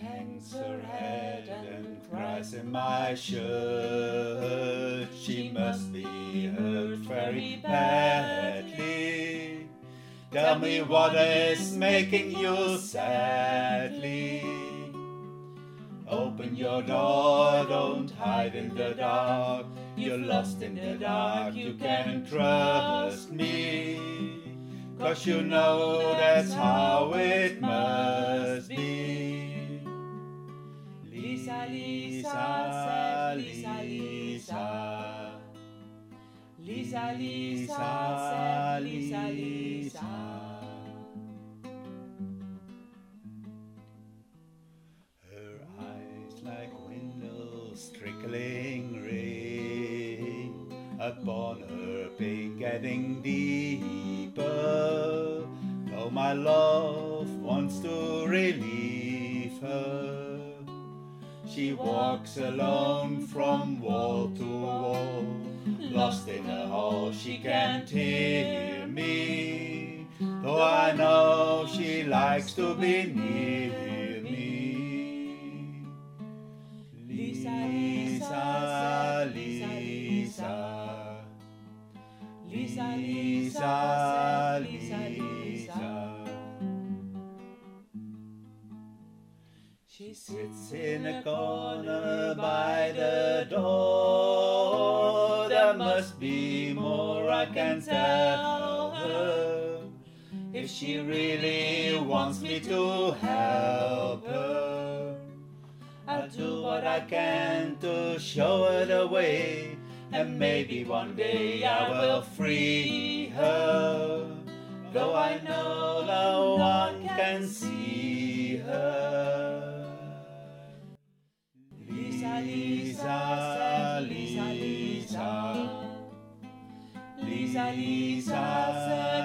hangs her head and cries in my shirt. She must be hurt very badly. Tell me what is making you sadly. Open your door, don't hide in the dark. You're lost in the dark, you can trust me. Cause you know that's how it must be. Lisa, Lisa, Lisa, Lisa. Lisa, Lisa, Lisa. Her eyes like windows trickling rain upon her pain getting deeper. Though my love wants to relieve her, she walks alone from wall to wall. Lost in a hole, she can't hear me. Though I know she likes to be near me. Lisa, Lisa, Lisa, Lisa, Lisa, Lisa, Lisa. She Sits in a corner by the door. There must be more I can tell her. If she really wants me to help her, I'll do what I can to show her the way. And maybe one day I will free her. Though I know no one can see her. Lisa, Lisa, Lisa, Lisa. Lisa, Lisa,